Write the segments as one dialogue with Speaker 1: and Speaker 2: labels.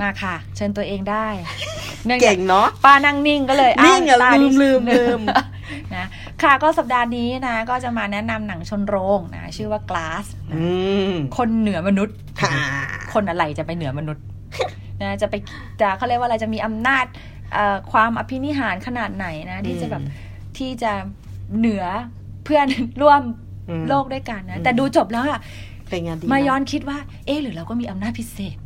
Speaker 1: มาค่ะ เชิญตัวเองได้
Speaker 2: เก่งเนาะ
Speaker 1: ป้านั่งนิ่งก็เลย
Speaker 2: นิ่งอะ
Speaker 1: ตา
Speaker 2: ลืมลืมลืม
Speaker 1: นะค่ะก็สัปดาห์นี้นะ ก็จะมาแนะนำหนังชนโรงนะ ชื่อว่า Glass นะ
Speaker 2: อืม
Speaker 1: คนเหนือมนุษย์
Speaker 2: ค่ะ
Speaker 1: คนอะไรจะไปเหนือมนุษย์นะจะไปจะเขาเรียกว่าอะไรจะมีอำนาจเอ่อความอภินิหารขนาดไหนนะ ที่จะแบบที่จะเหนือเพื่อนร่วม
Speaker 2: อืม
Speaker 1: โลกด้วยกันนะ
Speaker 2: อืม
Speaker 1: แต่ดูจบแล้วอะ
Speaker 2: เป็นไงดี
Speaker 1: มา
Speaker 2: นะ
Speaker 1: ย้อนคิดว่า เอ๊ะหรือเราก็มีอำนาจพิเศษ
Speaker 2: โอ้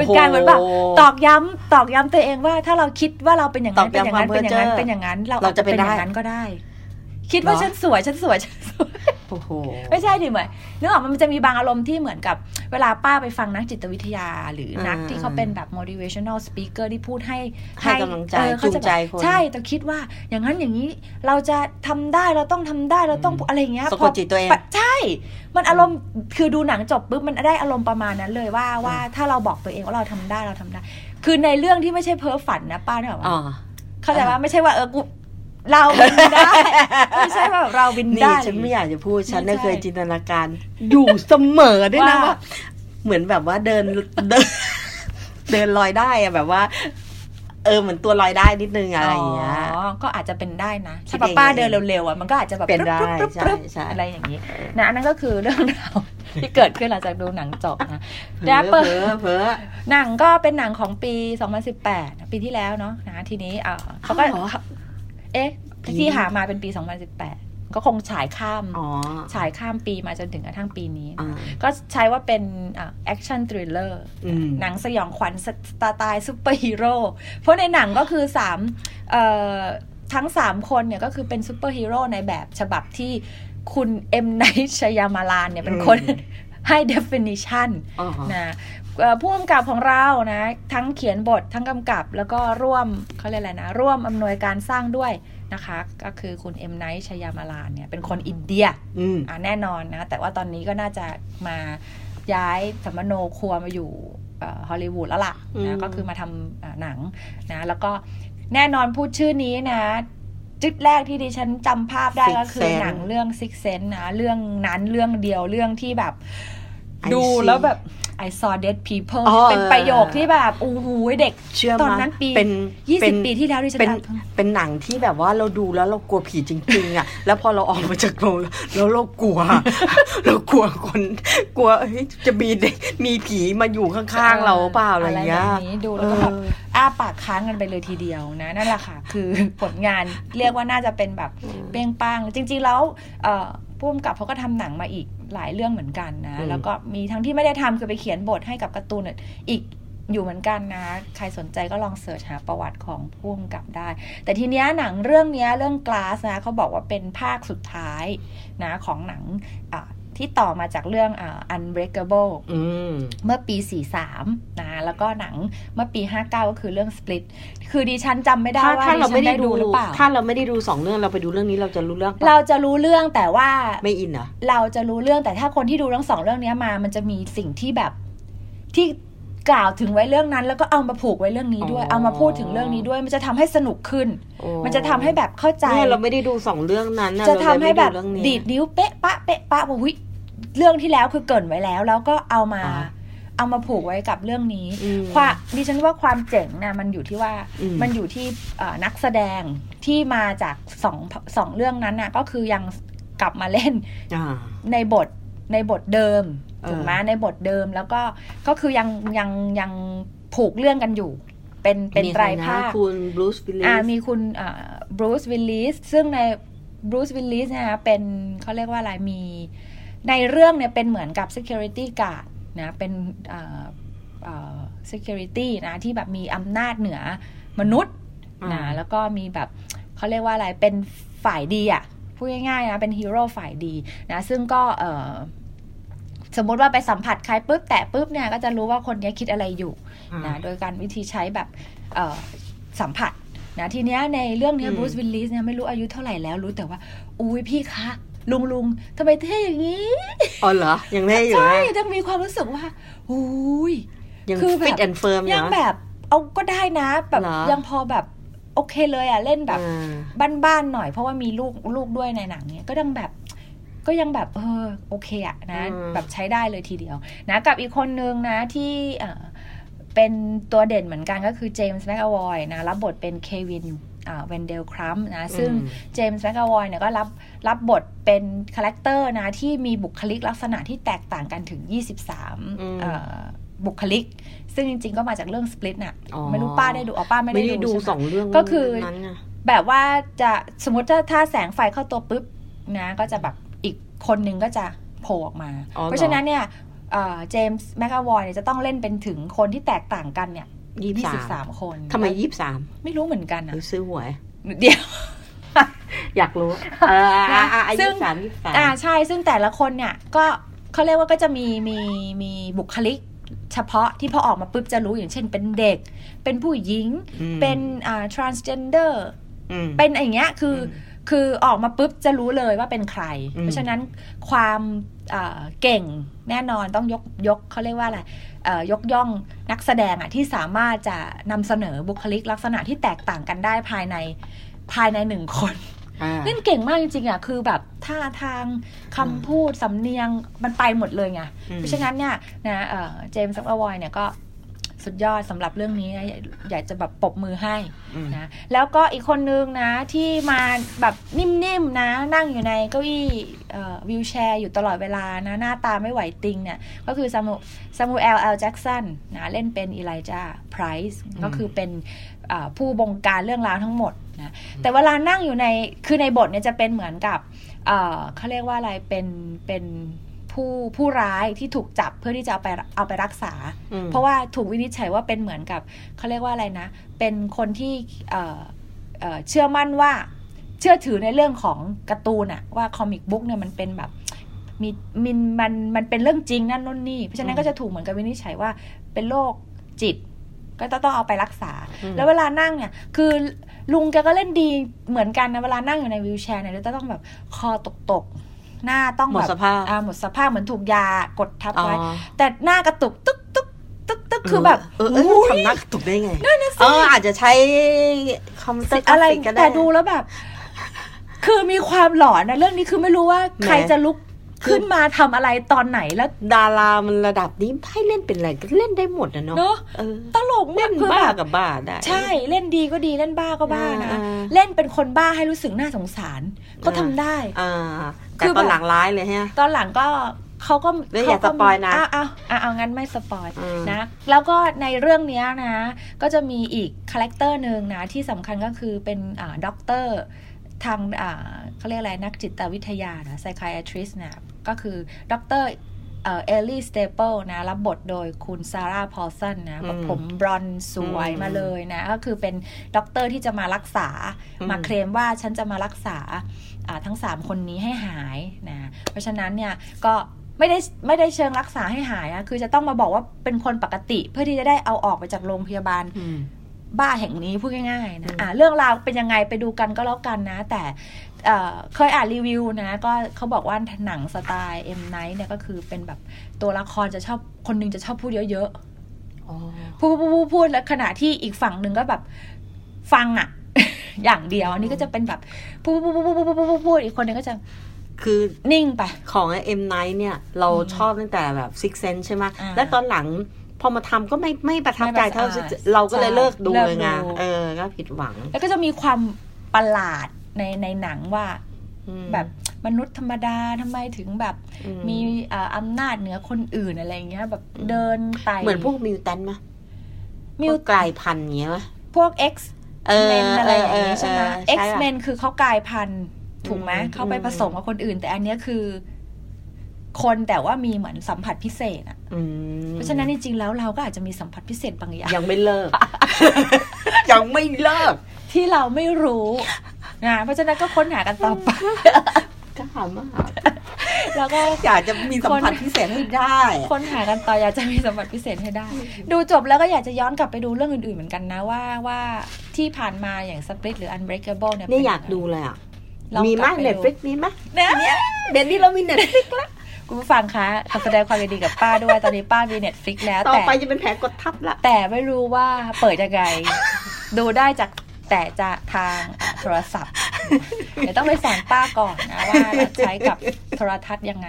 Speaker 1: เป็น
Speaker 2: โห
Speaker 1: การเหมือนแบบตอกย้ำตอกย้ำตัวเองว่าถ้าเราคิดว่าเราเป็นอย่างนั้น
Speaker 2: ต
Speaker 1: เป็
Speaker 2: อนก
Speaker 1: อย่าง
Speaker 2: ย้ำ
Speaker 1: นั้น
Speaker 2: ความ
Speaker 1: เป็นอย่างนั้น
Speaker 2: เพ้อเจ้อ
Speaker 1: เป็นอย่างนั้นเรา
Speaker 2: เราจะเป็น
Speaker 1: อย่า
Speaker 2: ได้
Speaker 1: งนั้นก็ได้ คิดว่า
Speaker 2: เหรอ
Speaker 1: ฉันสวยฉันสวยฉันสวย
Speaker 2: โอ้โห
Speaker 1: ไม่ใช่ดิเหมือนนึกออกมันจะมีบางอารมณ์ที่เหมือนกับเวลาป้าไปฟังนักจิตวิทยา หรือนัก
Speaker 2: อ่า
Speaker 1: ที่เขาเป็นแบบ motivational speaker ที่พูดให้
Speaker 2: ให้กำลังใจ
Speaker 1: เออเขา
Speaker 2: จูงใจ
Speaker 1: แบบ
Speaker 2: คน
Speaker 1: ใช่แต่คิดว่าอย่างนั้นอย่างนี้เราจะทำได้เราต้องทำได้เราต้อง
Speaker 2: อืม
Speaker 1: อะไรอย่างเงี้ย
Speaker 2: สะกด
Speaker 1: พอ
Speaker 2: จิตตัวเอง
Speaker 1: ปะใช่ มันอารมณ์คือดูหนังจบปุ๊บมันได้อารมณ์ประมาณนั้นเลยว่าว่าถ้าเราบอกตัวเองว่าเราทำได้เราทำได้ คือในเรื่องที่ไม่ใช่เพ้อฝันนะป้าเนี่ย
Speaker 2: อ๋อ
Speaker 1: เข้าใจว่าไม่ใช่ว่าเออกู เราบินได้ ไม่ใช่ว่าแบบเราบิน
Speaker 2: นี่
Speaker 1: ได้
Speaker 2: ฉันไม่อยากจะพูด ฉัน
Speaker 1: ไม่
Speaker 2: น่ะ
Speaker 1: ใช่
Speaker 2: เคยจินตนาการ อยู่เสมอด้วยนะ
Speaker 1: ว่า
Speaker 2: ว่า เหมือนแบบว่าเดินเดิน เดินลอยได้อะแบบว่า เออเหมือนตัวลอยได้นิดนึงอะไรอย่างเงี้ย
Speaker 1: อ๋อก็อาจจะเป็นได้นะ
Speaker 2: คิด
Speaker 1: ถ้า
Speaker 2: เอง
Speaker 1: ป้าเดินเร็วๆอะมันก็อาจจะแบบ
Speaker 2: เป็นได้
Speaker 1: ปรึ๊บปรึ๊บปรึ๊บ
Speaker 2: ใช่ใช่
Speaker 1: อะไรอย่างนี้นะอันนั้นก็คือเรื่องราวที่เกิดขึ้นหลังจากดูหนังจบนะ
Speaker 2: เผล
Speaker 1: แล้ว
Speaker 2: อ
Speaker 1: เปิด
Speaker 2: เผลอเผลอ
Speaker 1: หนังก็เป็นหนังของปี 2018 ปีที่แล้วเนาะนะทีนี้เออเขาก็
Speaker 2: อ้าว เหรอ
Speaker 1: เขาเอ๊ะ
Speaker 2: ปี
Speaker 1: ที่หามาเป็นปี 2018 ก็คงฉายข้าม
Speaker 2: อ๋อ
Speaker 1: ฉายข้ามปีมาจนถึงกระทั่งปีนี้
Speaker 2: อ่า
Speaker 1: ก็ใช้ว่าเป็นaction thriller อื
Speaker 2: ม
Speaker 1: หนังสยองขวัญสไตล์ซูเปอร์ฮีโร่เพราะในหนังก็คือสามเอ่อทั้งสามคนเนี่ยก็คือเป็นซูเปอร์ฮีโร่ในแบบฉบับที่คุณ M. Night Shyamalan เนี่ยเป็นคน
Speaker 2: อืม
Speaker 1: ให้ definition
Speaker 2: อ๋อ
Speaker 1: นะเอ่อ ผู้กำกับของเรานะ ทั้งเขียนบททั้งกำกับแล้วก็ร่วมเขาเรียกอะไรนะ ร่วมอำนวยการสร้างด้วยนะคะ ก็คือคุณ M. Night Shyamalan เนี่ยเป็นคนอินเดีย
Speaker 2: อืม
Speaker 1: อะแน่นอนนะ แต่ว่าตอนนี้ก็น่าจะมาย้ายสัมมโนครัวมาอยู่ฮอลลีวูดแล้วล่ะ
Speaker 2: อื
Speaker 1: นะ
Speaker 2: ม
Speaker 1: ก็คือมาทำอ่าหนังนะ แล้วก็แน่นอนพูดชื่อนี้นะจุดแรกที่ดิฉันจำภาพได้ก็คือหนังเรื่อง Six Sense นะ เรื่องนั้นเรื่องเดียวเรื่องที่แบบ ดูแล้วแบบ I saw dead people
Speaker 2: อ๋อ
Speaker 1: เป็นประโยคที่แบบโอ้โหเด็ก
Speaker 2: เชื่อ
Speaker 1: ตอน
Speaker 2: มั้ย
Speaker 1: นั้นปี
Speaker 2: เป็น
Speaker 1: ยี่
Speaker 2: เป็
Speaker 1: สิบ
Speaker 2: น
Speaker 1: ปีที่แล้วดิฉัน
Speaker 2: เป็น
Speaker 1: อ่าน
Speaker 2: เป็นหนังที่แบบว่าเราดูแล้วเรากลัวผีจริง ๆ อะ แล้วพอเราออกมาจากโรงแล้วเรากลัว เรากลัวคน กลัวเฮ้ยจะมีเด็กมีผีมาอยู่ข้างๆเราเปล่าอะไรอย่างเงี้ย
Speaker 1: แบบนี้ดูแล้วก็แบบ
Speaker 2: เออ
Speaker 1: อ้าปากค้างกันไปเลยทีเดียวนะ นั่นแหละค่ะ คือผลงานเรียกว่าน่าจะเป็นแบบเป้งปังจริง ๆ แล้วเอ่อผู้กำกับเขาก็ทำหนังมาอีกหลายเรื่องเหมือนกันนะ
Speaker 2: อืม
Speaker 1: แล้วก็มีทั้งที่ไม่ได้ทำคือไปเขียนบทให้กับการ์ตูนอีกอยู่เหมือนกันนะ ใครสนใจก็ลองเสิร์ชหาประวัติของผู้กำกับได้ แต่ทีเนี้ยหนังเรื่องเนี้ยเรื่องกลาสนะเขาบอกว่าเป็นภาคสุดท้ายนะของหนังอะ ที่ต่อมาจากเรื่องอ่า Unbreakable
Speaker 2: อืม
Speaker 1: เมื่อปี 43 นะ แล้วก็หนังเมื่อปี 59 ก็คือเรื่อง Split คือดิฉันจำไม่ได้
Speaker 2: ถ้า
Speaker 1: ว่า
Speaker 2: ถ้าเรา
Speaker 1: ดิฉัน
Speaker 2: ไม่ได้ดู
Speaker 1: หรือเปล่า
Speaker 2: ถ้าเราไม่ได้ดูสองเรื่องเราไปดูเรื่องนี้เราจะรู้เรื่องปะ
Speaker 1: เราจะรู้เรื่องแต่ว่า
Speaker 2: ไม่อินเหรอ
Speaker 1: เราจะรู้เรื่องแต่ถ้าคนที่ดูทั้งสองเรื่องเนี้ยมา มันจะมีสิ่งที่แบบที่ กล่าวถึงไว้เรื่องนั้น แล้วก็เอามาผูกไว้เรื่องนี้ด้วย
Speaker 2: อ๋อ
Speaker 1: เอามาพูดถึงเรื่องนี้ด้วย มันจะทำให้สนุกขึ้น
Speaker 2: โอ้
Speaker 1: มันจะทำให้แบบเข้าใจ
Speaker 2: เนี่ยเราไม่ได้ดูสองเรื่องนั้นน
Speaker 1: จะทำให้แบบ
Speaker 2: เราเลยไม่
Speaker 1: ดีดนิ้วเป๊ะปะเป๊ะปะบอกวิเรื่องที่แล้วคือเกรินไว้แล้ว แล้วก็เอามา
Speaker 2: อ๋อ
Speaker 1: เอามาผูกไว้กับเรื่องนี้
Speaker 2: อืม
Speaker 1: ความดิฉันว่าความเจ๋งนะมันอยู่ที่ว่า
Speaker 2: อืม
Speaker 1: มันอยู่ที่เอ่อนักแสดงที่มาจากสองสองเรื่องนั้นน่ะก็คือยังกลับมาเล่น
Speaker 2: อ่า
Speaker 1: ในบทในบทเดิม
Speaker 2: เออ
Speaker 1: ถูกไหมในบทเดิมแล้วก็ก็คือยังยังยังผูกเรื่องกันอยู่ เป็นเป็น
Speaker 2: มี
Speaker 1: ไตร
Speaker 2: ใคนะ
Speaker 1: ภาค
Speaker 2: คุณบรูซวิลลิ
Speaker 1: อ่า
Speaker 2: ส
Speaker 1: มีคุณ Bruce Willis ซึ่งใน Bruce Willis นะคะเป็นเขาเรียกว่าอะไรมีในเรื่องเนี่ยเป็นเหมือนกับ security guard นะเป็นอ่าอ่า security นะที่แบบมีอำนาจเหนือมนุษย์นะ
Speaker 2: อ่า
Speaker 1: แล้วก็มีแบบเขาเรียกว่าอะไรเป็นฝ่ายดีอะพูดง่ายๆนะเป็นฮีโร่ฝ่ายดีนะซึ่งก็เอ่อ สมมติว่าไปสัมผัสใครปุ๊บแตะปุ๊บเนี่ยก็จะรู้ว่าคนนี้คิดอะไรอยู่นะโดยการวิธีใช้แบบเอ่อสัมผัสนะทีเนี้ยในเรื่องเนี้
Speaker 2: อืม
Speaker 1: Bruce Willis เนี่ยไม่รู้อายุเท่าไหร่แล้วรู้แต่ว่า อุ้ยพี่คะลุงลุงทำไมเท่อย่างนี้
Speaker 2: อ๋อเหรอ ยังได้อยู่
Speaker 1: ใช่
Speaker 2: นะ
Speaker 1: ยังมีความรู้สึกว่าอุ้ย
Speaker 2: ยัง
Speaker 1: คือแบบ
Speaker 2: fit and firm
Speaker 1: ยั
Speaker 2: ยู่นะ
Speaker 1: แบบเอาก็ได้นะแบบ
Speaker 2: เหรอ
Speaker 1: ยังพอแบบโอเคเลยอะเล่นแบบ
Speaker 2: อ่า
Speaker 1: บ้านๆหน่อยเพราะว่ามีลูกลูกด้วยในหนังเนี้ยก็ยังแบบ ก็ยังแบบเออโอเคอะนะ
Speaker 2: อืม
Speaker 1: แบบใช้ได้เลยทีเดียวนะกับอีกคนนึงนะที่เอ่อเป็นตัวเด่นเหมือนกันก็คือเจมส์แมคอวอยนะรับบทเป็นเควินเวนเดลครัมนะซึ่งเจมส์แมคอวอยเนี่ยก็รับรับบทเป็น character นะที่มีบุคลิกลักษณะที่แตกต่างกันถึง 23เอ่อบุคลิก ซึ่งจริงๆก็มาจากเรื่องสปลิตน่ะ
Speaker 2: อ๋อ
Speaker 1: ไม่รู้ป้าได้ดูอ๋อป้าไม่
Speaker 2: ไม่
Speaker 1: ได้
Speaker 2: ได้
Speaker 1: ดู
Speaker 2: ดู
Speaker 1: ใช่ไหม
Speaker 2: สองเรื่อง
Speaker 1: ก็คือ
Speaker 2: นั้นน่ะ
Speaker 1: แบบว่าจะสมมติถ้าถ้าแสงไฟเข้าตัวปุ๊บนะ ก็จะแบบอีก คนนึงก็จะโผล่ออกมา
Speaker 2: อ๋อเหรอ
Speaker 1: เพราะฉะนั้นเนี่ยเจมส์แมคอวอยเนี่ยจะต้องเล่นเป็นถึงคนที่แตกต่างกันเนี่ย
Speaker 2: ยี่
Speaker 1: ยี่
Speaker 2: สิ
Speaker 1: สิ
Speaker 2: บบสา
Speaker 1: สามมคน
Speaker 2: ทำไมยี่สิบสาม
Speaker 1: ไม่รู้เหมือนกัน
Speaker 2: ห
Speaker 1: อะ
Speaker 2: รือซื้อหวย
Speaker 1: เดี๋ยว
Speaker 2: อยากรู้เอออะอะอะ
Speaker 1: ซึ่
Speaker 2: ยี่
Speaker 1: ง
Speaker 2: สิบสามยี่สิบสาม
Speaker 1: อ่าใช่ซึ่งแต่ละคนเนี่ยก็เขาเรียกว่าก็จะมีมีมีบุคลิกเฉพาะที่พอออกมาปุ๊บจะรู้อย่างเช่นเป็นเด็ก เป็นผู้หญิง
Speaker 2: อืม
Speaker 1: เป็นอ่า transgender
Speaker 2: อืม
Speaker 1: เป็นอย่างเงี้ยคืออ คือออกมาปุ๊บจะรู้เลยว่าเป็นใคร
Speaker 2: อืม
Speaker 1: เพราะฉะนั้นความอ่าเก่งแน่นอนต้องยกยกเขาเรียกว่าอะไรเอ่อยกย่องนักแสดงอะที่สามารถจะนำเสนอบุคลิกลักษณะที่แตกต่างกันได้ภายในภายในหนึ่งคน
Speaker 2: อ่า
Speaker 1: เล่นเก่งมากจริงๆอะคือแบบท่าทางคำพูดสำเนียงมันไปหมดเลยไง
Speaker 2: อืม
Speaker 1: เพราะฉะนั้นเนี่ยนะเอ่อเจมส์แมคอวอยเนี่ยก็ สุดยอดสำหรับเรื่องนี้นะอยากอยากจะแบบปรบมือให้
Speaker 2: อืม
Speaker 1: นะแล้วก็อีกคนนึงนะที่มาแบบนิ่มๆนะนั่งอยู่ในเก้าอี้ wheelchair อยู่ตลอดเวลานะหน้าตาไม่ไหวติงเนี่ยก็คือซามูซามูเอลเอลแจ็กสันนะเล่นเป็นอีไลจาไพรซ์ก็คือเป็นเอ่อผู้บงการเรื่องราวทั้งหมดนะแต่เวลานั่งอยู่ในคือในบทเนี่ยจะเป็นเหมือนกับเอ่อเขาเรียกว่าอะไรเป็นเป็น ผู้ผู้ร้ายที่ถูกจับเพื่อที่จะเอาไปเอาไปรักษา
Speaker 2: อืม
Speaker 1: เพราะว่าถูกวินิจฉัยว่าเป็นเหมือนกับเขาเรียกว่าอะไรนะ เป็นคนที่เอ่อเอ่อเชื่อมั่นว่าเชื่อถือในเรื่องของการ์ตูนอะว่าคอมิกบุ๊กเนี่ยมันเป็นแบบมีมินมันมันเป็นเรื่องจริงนั่นนู่นนี่ เพราะฉะนั้นก็จะถูกเหมือนกับวินิจฉัยว่าเป็นโรคจิต ก็ต้องต้องเอาไปรักษา
Speaker 2: อืม
Speaker 1: แล้วเวลานั่งเนี่ย คือลุงแกก็เล่นดีเหมือนกันนะเวลานั่งอยู่ใน wheelchair เนี่ยจะต้องแบบคอตกตกๆ หน้าต้อง
Speaker 2: หมด
Speaker 1: แบบ
Speaker 2: สภาพ
Speaker 1: อ่าหมดสภาพเหมือนถูกยากดทับ
Speaker 2: อ๋อ
Speaker 1: ไว้ แต่หน้ากระตุกตึ๊กตึ๊กตึ๊กตึ๊กคือแบบ
Speaker 2: เออเออ
Speaker 1: อุ๊ย
Speaker 2: ทำหนักถูกได้ไงเอออาจจะใช้คอมพิวเตอร์กรา
Speaker 1: อะไร
Speaker 2: ฟิกก็ได้
Speaker 1: แต่ดูแล้วแบบ คือมีความหลอนนะเรื่องนี้คือไม่รู้ว่าใคร
Speaker 2: แหม
Speaker 1: จะลุก ขึ้นมาทำอะไรตอนไหนแล้ว
Speaker 2: ดารามันระดับนี้ให้เล่นเป็นอะไรก็เล่นได้หมดนะเนาะ
Speaker 1: เนอะ
Speaker 2: เออ
Speaker 1: ตลก
Speaker 2: เล่
Speaker 1: มาก
Speaker 2: น
Speaker 1: คือ
Speaker 2: บ้า
Speaker 1: แบบ
Speaker 2: กับบ้าได้
Speaker 1: ใช่เล่นดีก็ดีเล่นบ้าก็บ้านะ
Speaker 2: อ่า
Speaker 1: เล่นเป็นคนบ้าให้รู้สึกน่าสงสารเขาทำได้
Speaker 2: อ่า
Speaker 1: คื
Speaker 2: แต่
Speaker 1: อ
Speaker 2: ตอน
Speaker 1: แบบ
Speaker 2: หลังร้ายเลยฮะ
Speaker 1: ตอนหลังก็เขาก็
Speaker 2: เดี๋ยวอย่า
Speaker 1: ขก็
Speaker 2: สปอยนะ
Speaker 1: อ้าวอ้าวอ้าวเอางั้นไม่สปอย
Speaker 2: อืม
Speaker 1: นะ แล้วก็ในเรื่องเนี้ยนะ ก็จะมีอีกคาแรคเตอร์หนึ่งนะ ที่สำคัญก็คือเป็นอ่าด็อกเตอร์ ทางอ่าเขาเรียกอะไรนักจิตวิทยานะ psychiatrist นะก็คือด็อกเตอร์เอลลี่สเตเปิลนะ รับบทโดยคุณซาร่าพอลสันนะแบบ
Speaker 2: อืม
Speaker 1: ผมบรอนซ์สวย
Speaker 2: อืม
Speaker 1: มาเลยนะ ก็คือเป็นด็อกเตอร์ที่จะมารักษา
Speaker 2: อืม
Speaker 1: มาเคลมว่าฉันจะมารักษาอ่าทั้ง 3 คนนี้ให้หายนะ เพราะฉะนั้นเนี่ย ก็ไม่ได้ไม่ได้เชิงรักษาให้หายนะ คือจะต้องมาบอกว่าเป็นคนปกติเพื่อที่จะได้เอาออกไปจากโรงพยาบาล
Speaker 2: อืม
Speaker 1: บ้าแห่งนี้พูดง่ายๆนะอ่าเรื่องราวเป็นยังไงไปดูกันก็แล้วกันนะ แต่เคยอ่านรีวิวนะ ก็เขาบอกว่าหนังสไตล์เอ็มไนท์เนี่ยก็คือเป็นแบบตัวละครจะชอบคนนึงจะชอบพูดเยอะๆพูดพูดพูดแล้วขณะที่อีกฝั่งหนึ่งก็แบบฟังอะอย่างเดียวอันนี้ก็จะเป็นแบบพูดพูดพูดพูดพูดพูดอีกคนนึงก็จะ
Speaker 2: คือ
Speaker 1: นิ่งไป
Speaker 2: ของเอ็มไนท์เนี่ย เราชอบตั้งแต่แบบ Sixth Sense ใช่ไหมและตอนหลัง อมาทำก็ไม่ไม่ประทับใจเท่า
Speaker 1: ไม่ประทับ
Speaker 2: Sixth Sense เราก็เลยเลิกดู
Speaker 1: เลิก
Speaker 2: เลยไง
Speaker 1: ดู
Speaker 2: เออก็ผิดหวัง
Speaker 1: แล้วก็จะมีความประหลาดในในหนังว่า
Speaker 2: อืม
Speaker 1: แบบมนุษย์ธรรมดาทำไมถึงแบบ
Speaker 2: อื
Speaker 1: มีเอ่ออำนาจเหนือคนอื่นอะไรเงี้ย แบบ
Speaker 2: อืม
Speaker 1: เดินไต่
Speaker 2: เหมือนพวกมิวแตนไหม
Speaker 1: มิว
Speaker 2: พวกกลายพันธุ์อย่างเงี้ยไหม
Speaker 1: พวก X
Speaker 2: เออ
Speaker 1: men อะไรอย่าง
Speaker 2: เออ
Speaker 1: งี้ใช่ไหม
Speaker 2: เออใช่
Speaker 1: X
Speaker 2: อะ
Speaker 1: men คือเขากลายพันธุ์ถูกไหม
Speaker 2: อืม
Speaker 1: เขาไปผสมกับคนอื่น แต่อันเนี้ยคือ คนแต่ว่ามีเหมือนสัมผัสพิเศษอะ
Speaker 2: อืม
Speaker 1: เพราะฉะนั้นจริงๆแล้วเราก็อาจจะมีสัมผัสพิเศษบางอย่าง
Speaker 2: ยังไม่เลิก ยังไม่เลิก
Speaker 1: ที่เราไม่รู้นะเพราะฉะนั้นก็ค้นหากันต่อไป
Speaker 2: กล้ามาก
Speaker 1: แล้วก็
Speaker 2: อยากจะมีสัมผัสพิเศษให้ได้
Speaker 1: ค้นหากันต่ออยากจะมีสมบัติพิเศษให้ได้ ดูจบแล้วก็อยากจะย้อนกลับไปดูเรื่องอื่นๆเหมือนกันนะว่าว่าที่ผ่านมาอย่าง Split หรือ Unbreakable เนี่ย
Speaker 2: เนี่ย
Speaker 1: ป็
Speaker 2: อยากดูเลยอะ
Speaker 1: ลอง
Speaker 2: มีไหม
Speaker 1: กลับไป
Speaker 2: Netflix มีไหม
Speaker 1: เนี่ย
Speaker 2: เดี๋ยวนี้เรามี Netflix แล้ว
Speaker 1: คุณผู้ฟังคะขอแสดงความยินดีกับป้าด้วย ตอนนี้ป้ามี Netflix แล้ว
Speaker 2: ต่อ
Speaker 1: แต่
Speaker 2: ไปจะเป็นแผลกดทับละ
Speaker 1: แต่ไม่รู้ว่าเปิดยังไง ดูได้จากแต่จะทางอะโทรศัพท์ เดี๋ยวต้องไปสอนป้าก่อนนะว่าใช้กับโทรทัศน์ยังไง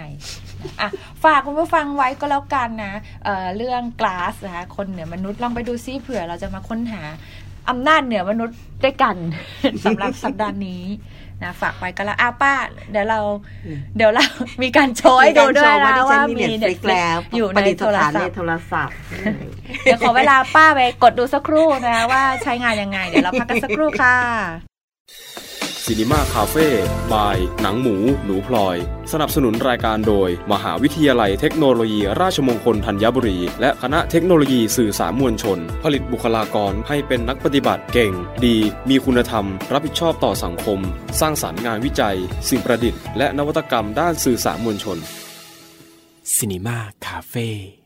Speaker 1: เนอะฝากคุณผู้ฟังไว้ก็แล้วกันนะเเรื่อง glass นะคะคนเหนือมนุษย์ลองไปดูซิเผื่อเราจะมาค้นหา อำนาจเหนือมนุษย์ด้วยกันสำหรับสัปดาห์นี้นะฝากไปกันละอ้าป้า เดี๋ยวเรา เดี๋ยวเรามีการโชว์ให้ดูด้วยนะว่ามี Netflix อยู่ในโทรศัพท์
Speaker 2: โทรศัพท์
Speaker 1: เดี๋ยวขอเวลาป้าไปกดดูสักครู่นะว่าใช้งานยังไง เดี๋ยวเราพักกันสักครู่ค่ะ
Speaker 3: Cinema Cafe by หนังหมู หนูพลอย สนับสนุนรายการโดย มหาวิทยาลัยเทคโนโลยี ราชมงคลธัญบุรี และคณะเทคโนโลยีสื่อสารมวลชน ผลิตบุคลากรให้เป็นนักปฏิบัติเก่ง ดี มีคุณธรรม รับผิดชอบต่อสังคม สร้างสารรค์งานวิจัย สิ่งประดิษฐ์และนวัตกรรมด้านสื่อสารมวลชน
Speaker 4: ซีนีมาคาเฟ่